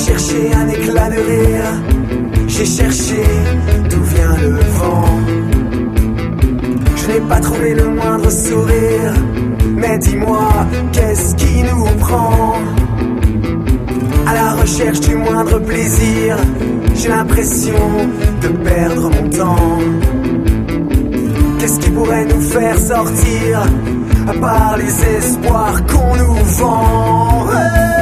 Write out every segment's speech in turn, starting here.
J'ai cherché un éclat de rire, j'ai cherché d'où vient le vent. Je n'ai pas trouvé le moindre sourire, mais dis-moi, qu'est-ce qui nous prend? À la recherche du moindre plaisir, j'ai l'impression de perdre mon temps. Qu'est-ce qui pourrait nous faire sortir à part les espoirs qu'on nous vend?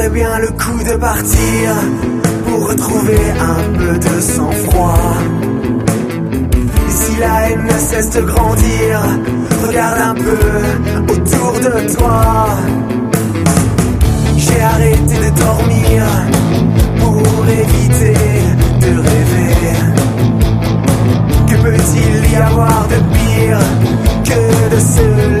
Tenterais bien le coup de partir pour retrouver un peu de sang-froid. Si la haine ne cesse de grandir, regarde un peu autour de toi. J'ai arrêté de dormir pour éviter de rêver. Que peut-il y avoir de pire que de se